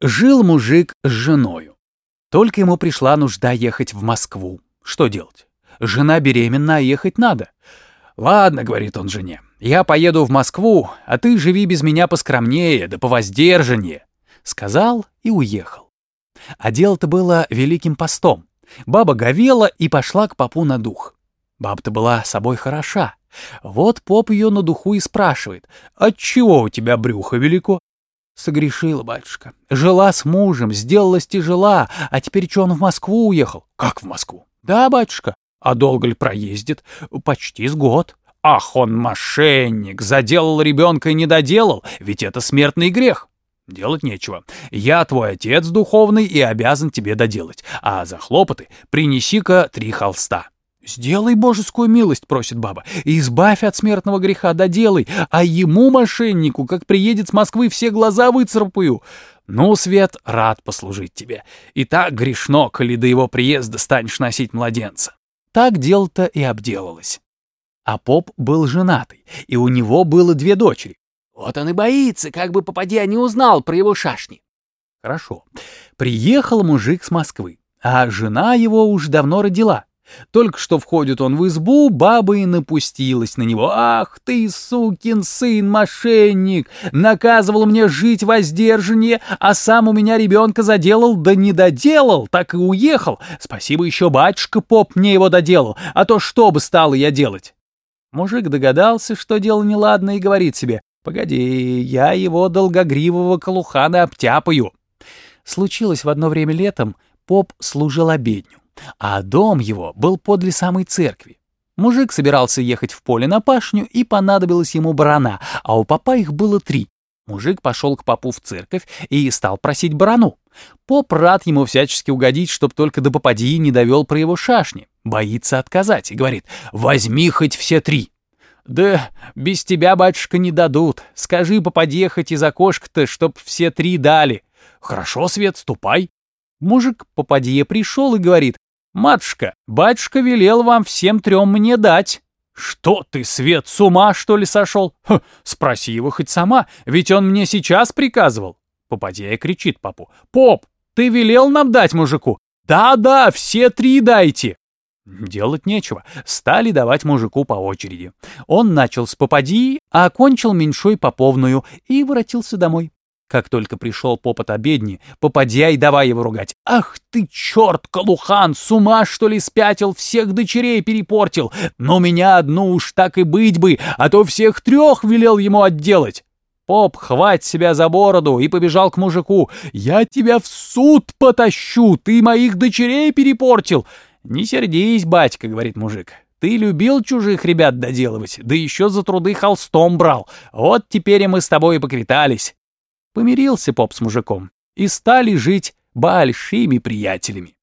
Жил мужик с женою. Только ему пришла нужда ехать в Москву. Что делать? Жена беременна, а ехать надо. «Ладно», — говорит он жене, — «я поеду в Москву, а ты живи без меня поскромнее, да повоздержаннее». Сказал и уехал. А дело-то было великим постом. Баба говела и пошла к попу на дух. Баба-то была собой хороша. Вот поп ее на духу и спрашивает, «Отчего у тебя брюхо велико?» Согрешила, батюшка. Жила с мужем, сделалась тяжела, а теперь что он в Москву уехал? Как в Москву? Да, батюшка. А долго ли проездит? Почти с год. Ах, он мошенник, заделал ребенка и не доделал, ведь это смертный грех. Делать нечего. Я твой отец духовный и обязан тебе доделать. А за хлопоты принеси-ка три холста. «Сделай божескую милость», — просит баба, — «избавь от смертного греха, доделай, а ему, мошеннику, как приедет с Москвы, все глаза выцарапаю». «Ну, Свет, рад послужить тебе. И так грешно, коли до его приезда станешь носить младенца». Так дело-то и обделалось. А поп был женатый, и у него было две дочери. Вот он и боится, как бы попадя не узнал про его шашни. Хорошо. Приехал мужик с Москвы, а жена его уж давно родила. Только что входит он в избу, баба и напустилась на него. «Ах ты, сукин сын, мошенник! Наказывал мне жить воздержаннее, а сам у меня ребенка заделал, да не доделал, так и уехал. Спасибо еще батюшка поп мне его доделал, а то что бы стало я делать?» Мужик догадался, что дело неладно, и говорит себе, «Погоди, я его долгогривого колухана обтяпаю». Случилось в одно время летом, поп служил обедню а дом его был подле самой церкви. Мужик собирался ехать в поле на пашню, и понадобилась ему барана, а у папа их было три. Мужик пошел к попу в церковь и стал просить барану. Поп рад ему всячески угодить, чтоб только до попади не довел про его шашни. Боится отказать и говорит, возьми хоть все три. «Да без тебя, батюшка, не дадут. Скажи попади хоть из окошка-то, чтоб все три дали». «Хорошо, Свет, ступай». Мужик попадье пришел и говорит, «Матушка, батюшка велел вам всем трем мне дать». «Что ты, Свет, с ума, что ли, сошел? Ха, спроси его хоть сама, ведь он мне сейчас приказывал». Попадья кричит папу. «Поп, ты велел нам дать мужику?» «Да-да, все три дайте». Делать нечего. Стали давать мужику по очереди. Он начал с попади, а окончил меньшой поповную и воротился домой. Как только пришел поп от обедни, попадя и давай его ругать. «Ах ты, черт, Калухан, с ума, что ли, спятил, всех дочерей перепортил? Но меня одну уж так и быть бы, а то всех трех велел ему отделать». Поп хвать себя за бороду и побежал к мужику. «Я тебя в суд потащу, ты моих дочерей перепортил!» «Не сердись, батька», — говорит мужик. «Ты любил чужих ребят доделывать, да еще за труды холстом брал. Вот теперь и мы с тобой и поквитались». Помирился поп с мужиком и стали жить большими приятелями.